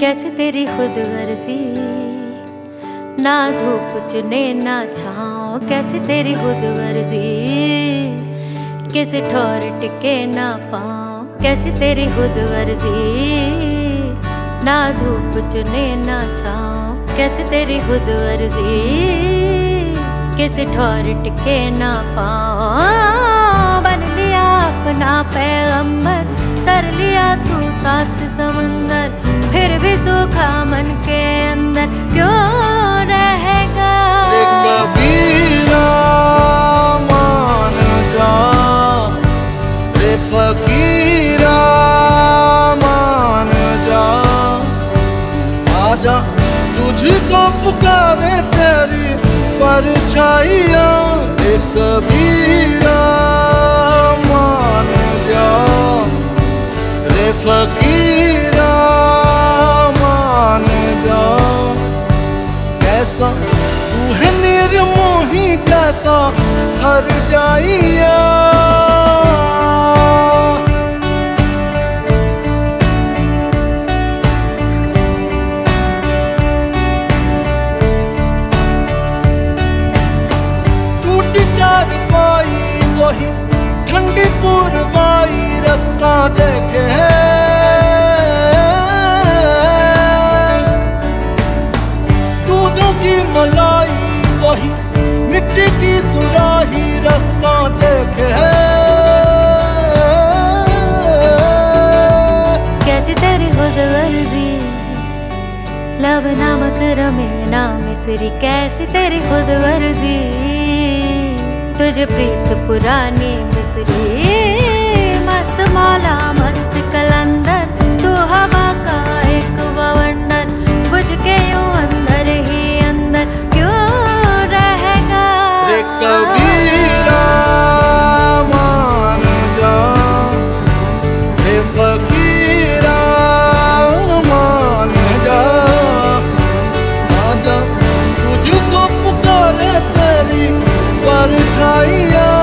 कैसे तेरी खुद गर्जी? ना धूप चुने, ना छाओ कैसे तेरी खुद गर्जी? किसे ठोर टिके, ना पाओ कैसे तेरी खुद गर्जी? ना धूप चुने, ना छाओ कैसे तेरी खुद गर्जी? किसे ठोर टिके, ना पाओ बन लिया अपना पैगंबर, तर लिया तू सात समंदर। सूखा मन के अंदर क्यों रहेगा? मान जा, रे मान जा। आजा, तुझको पुकारे तेरी परछाइया। रे कबीरा टूटी चार पाई वही ठंडी पूर्वाई रस्ता देखे लब नामक रमे ना मिसरी कैसी तेरी खुद गर्जी तुझे प्रीत पुरानी मिसरी। मस्त मौला मस्त आजा तुझको पुकारे तेरी परछाइया